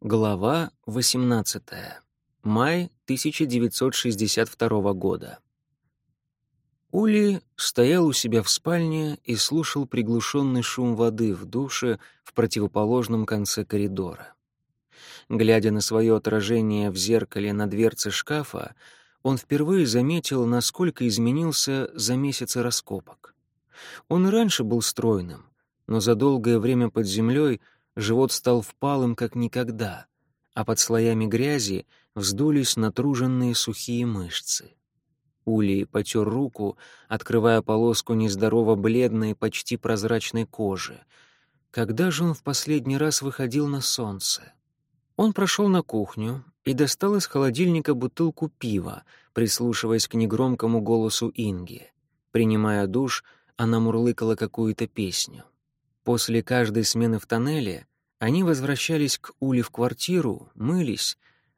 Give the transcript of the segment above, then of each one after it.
Глава 18. Май 1962 года. Ули стоял у себя в спальне и слушал приглушенный шум воды в душе в противоположном конце коридора. Глядя на свое отражение в зеркале на дверце шкафа, он впервые заметил, насколько изменился за месяцы раскопок. Он и раньше был стройным, но за долгое время под землей — Живот стал впалым, как никогда, а под слоями грязи вздулись натруженные сухие мышцы. Улей потер руку, открывая полоску нездорово бледной, почти прозрачной кожи. Когда же он в последний раз выходил на солнце? Он прошел на кухню и достал из холодильника бутылку пива, прислушиваясь к негромкому голосу Инги. Принимая душ, она мурлыкала какую-то песню. После каждой смены в тоннеле они возвращались к Уле в квартиру, мылись,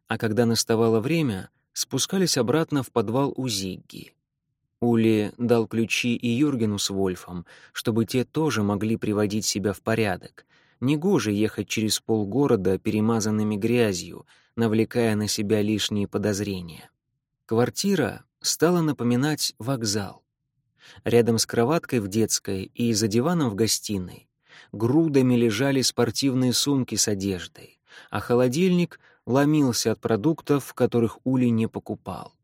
а когда наставало время, спускались обратно в подвал у Зигги. Ули дал ключи и Юргену с Вольфом, чтобы те тоже могли приводить себя в порядок. Негоже ехать через полгорода перемазанными грязью, навлекая на себя лишние подозрения. Квартира стала напоминать вокзал. Рядом с кроваткой в детской и за диваном в гостиной грудами лежали спортивные сумки с одеждой, а холодильник ломился от продуктов, которых Ули не покупал.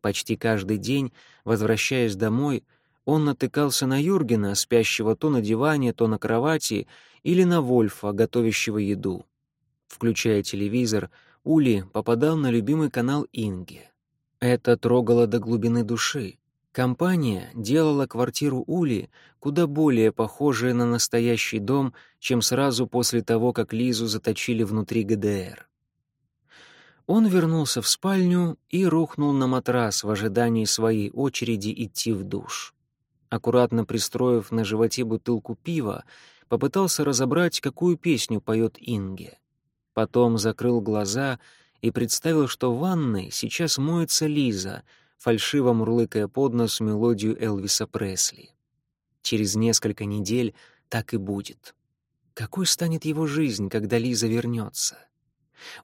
Почти каждый день, возвращаясь домой, он натыкался на Юргена, спящего то на диване, то на кровати, или на Вольфа, готовящего еду. Включая телевизор, Ули попадал на любимый канал Инги. Это трогало до глубины души. Компания делала квартиру Ули куда более похожей на настоящий дом, чем сразу после того, как Лизу заточили внутри ГДР. Он вернулся в спальню и рухнул на матрас в ожидании своей очереди идти в душ. Аккуратно пристроив на животе бутылку пива, попытался разобрать, какую песню поет Инге. Потом закрыл глаза и представил, что в ванной сейчас моется Лиза — фальшиво мурлыкая под нос мелодию Элвиса Пресли. Через несколько недель так и будет. Какой станет его жизнь, когда Лиза вернется?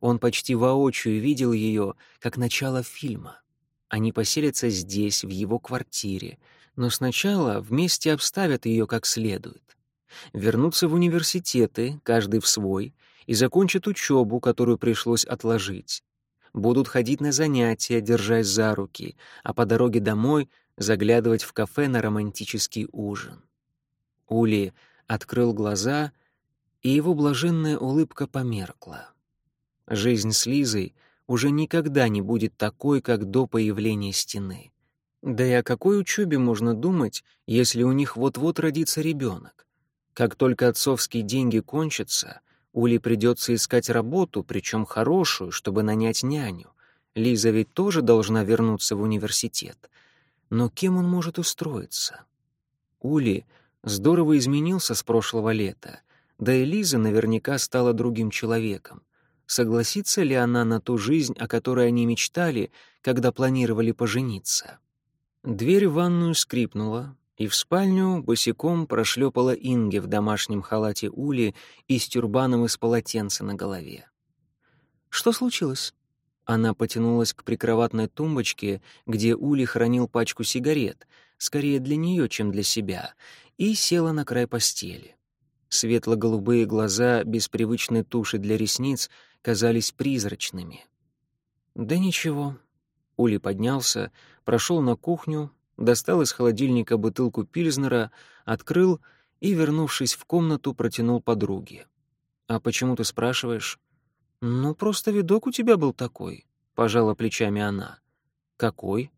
Он почти воочию видел ее, как начало фильма. Они поселятся здесь, в его квартире, но сначала вместе обставят ее как следует. Вернутся в университеты, каждый в свой, и закончат учебу, которую пришлось отложить будут ходить на занятия, держась за руки, а по дороге домой заглядывать в кафе на романтический ужин. Ули открыл глаза, и его блаженная улыбка померкла. Жизнь с Лизой уже никогда не будет такой, как до появления стены. Да и о какой учебе можно думать, если у них вот-вот родится ребенок? Как только отцовские деньги кончатся — Ули придется искать работу, причем хорошую, чтобы нанять няню. Лиза ведь тоже должна вернуться в университет. Но кем он может устроиться? Ули здорово изменился с прошлого лета, да и Лиза наверняка стала другим человеком. Согласится ли она на ту жизнь, о которой они мечтали, когда планировали пожениться? Дверь в ванную скрипнула, и в спальню босиком прошлепала Инге в домашнем халате Ули и с тюрбаном из полотенца на голове. «Что случилось?» Она потянулась к прикроватной тумбочке, где Ули хранил пачку сигарет, скорее для нее, чем для себя, и села на край постели. Светло-голубые глаза без привычной туши для ресниц казались призрачными. «Да ничего». Ули поднялся, прошел на кухню, достал из холодильника бутылку пильзнера, открыл и, вернувшись в комнату, протянул подруге. «А почему ты спрашиваешь?» «Ну, просто видок у тебя был такой», — пожала плечами она. «Какой?»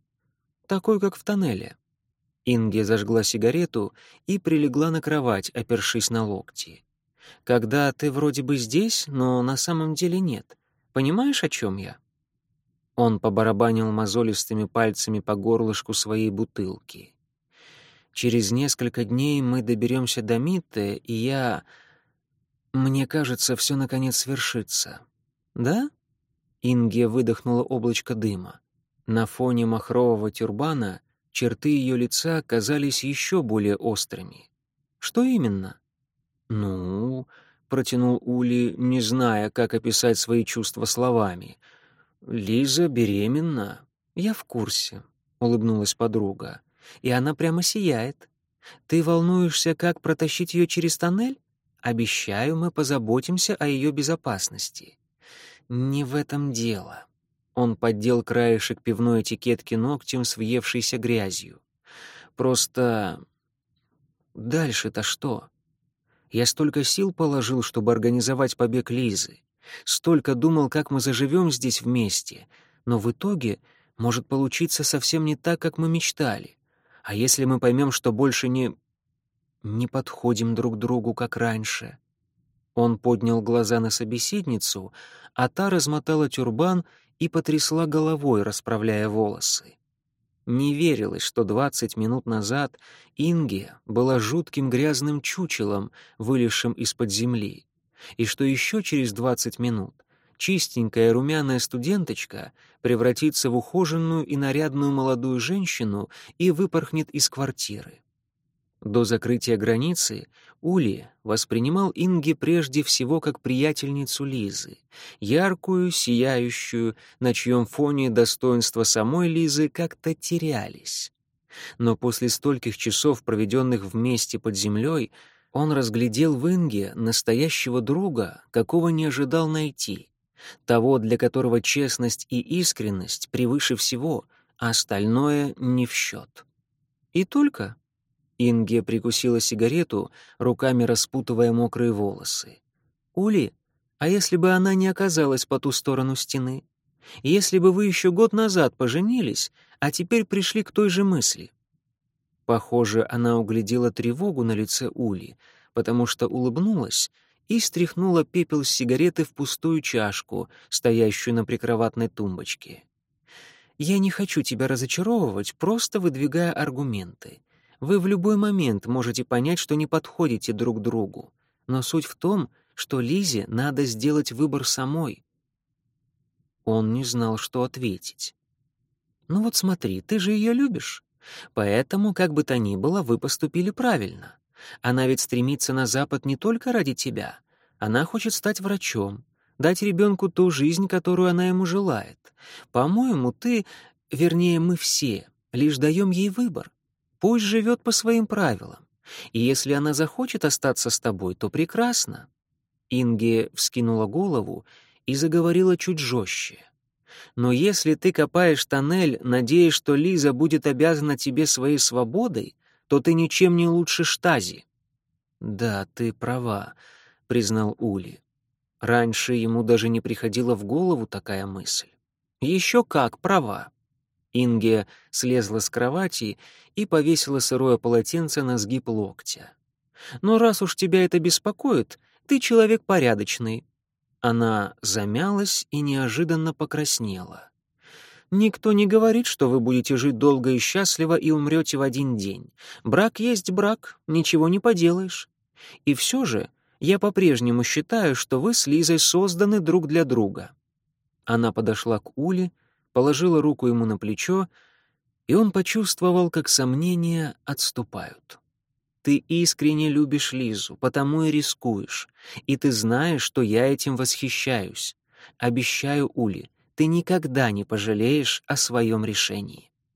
«Такой, как в тоннеле». Инге зажгла сигарету и прилегла на кровать, опершись на локти. «Когда ты вроде бы здесь, но на самом деле нет. Понимаешь, о чем я?» Он побарабанил мозолистыми пальцами по горлышку своей бутылки. «Через несколько дней мы доберемся до Митте, и я... Мне кажется, все наконец свершится». «Да?» Инге выдохнула облачко дыма. На фоне махрового тюрбана черты ее лица казались еще более острыми. «Что именно?» «Ну, протянул Ули, не зная, как описать свои чувства словами. «Лиза беременна». «Я в курсе», — улыбнулась подруга. «И она прямо сияет. Ты волнуешься, как протащить ее через тоннель? Обещаю, мы позаботимся о ее безопасности». «Не в этом дело». Он поддел краешек пивной этикетки ногтем с въевшейся грязью. «Просто... дальше-то что?» Я столько сил положил, чтобы организовать побег Лизы. Столько думал, как мы заживем здесь вместе. Но в итоге может получиться совсем не так, как мы мечтали. А если мы поймем, что больше не... не подходим друг другу, как раньше? Он поднял глаза на собеседницу, а та размотала тюрбан и потрясла головой, расправляя волосы. Не верилось, что двадцать минут назад Инге была жутким грязным чучелом, вылезшим из-под земли, и что еще через двадцать минут чистенькая румяная студенточка превратится в ухоженную и нарядную молодую женщину и выпорхнет из квартиры. До закрытия границы Ули воспринимал Инги прежде всего как приятельницу Лизы, яркую, сияющую, на чьем фоне достоинства самой Лизы как-то терялись. Но после стольких часов, проведенных вместе под землей, он разглядел в Инге настоящего друга, какого не ожидал найти, того, для которого честность и искренность превыше всего, а остальное не в счет. И только Инге прикусила сигарету, руками распутывая мокрые волосы. «Ули, а если бы она не оказалась по ту сторону стены? Если бы вы еще год назад поженились, а теперь пришли к той же мысли?» Похоже, она углядела тревогу на лице Ули, потому что улыбнулась и стряхнула пепел с сигареты в пустую чашку, стоящую на прикроватной тумбочке. «Я не хочу тебя разочаровывать, просто выдвигая аргументы. Вы в любой момент можете понять, что не подходите друг другу. Но суть в том, что Лизе надо сделать выбор самой. Он не знал, что ответить. «Ну вот смотри, ты же ее любишь. Поэтому, как бы то ни было, вы поступили правильно. Она ведь стремится на Запад не только ради тебя. Она хочет стать врачом, дать ребенку ту жизнь, которую она ему желает. По-моему, ты, вернее, мы все, лишь даем ей выбор. Пусть живет по своим правилам. И если она захочет остаться с тобой, то прекрасно. Инге вскинула голову и заговорила чуть жестче. Но если ты копаешь тоннель, надеясь, что Лиза будет обязана тебе своей свободой, то ты ничем не лучше Штази. Да, ты права, признал Ули. Раньше ему даже не приходила в голову такая мысль. Еще как права. Инге слезла с кровати и повесила сырое полотенце на сгиб локтя. «Но раз уж тебя это беспокоит, ты человек порядочный». Она замялась и неожиданно покраснела. «Никто не говорит, что вы будете жить долго и счастливо и умрете в один день. Брак есть брак, ничего не поделаешь. И все же я по-прежнему считаю, что вы с Лизой созданы друг для друга». Она подошла к Уле, положила руку ему на плечо, и он почувствовал, как сомнения отступают. Ты искренне любишь Лизу, потому и рискуешь, и ты знаешь, что я этим восхищаюсь. Обещаю, Ули, ты никогда не пожалеешь о своем решении.